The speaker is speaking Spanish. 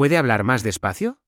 ¿Puede hablar más despacio?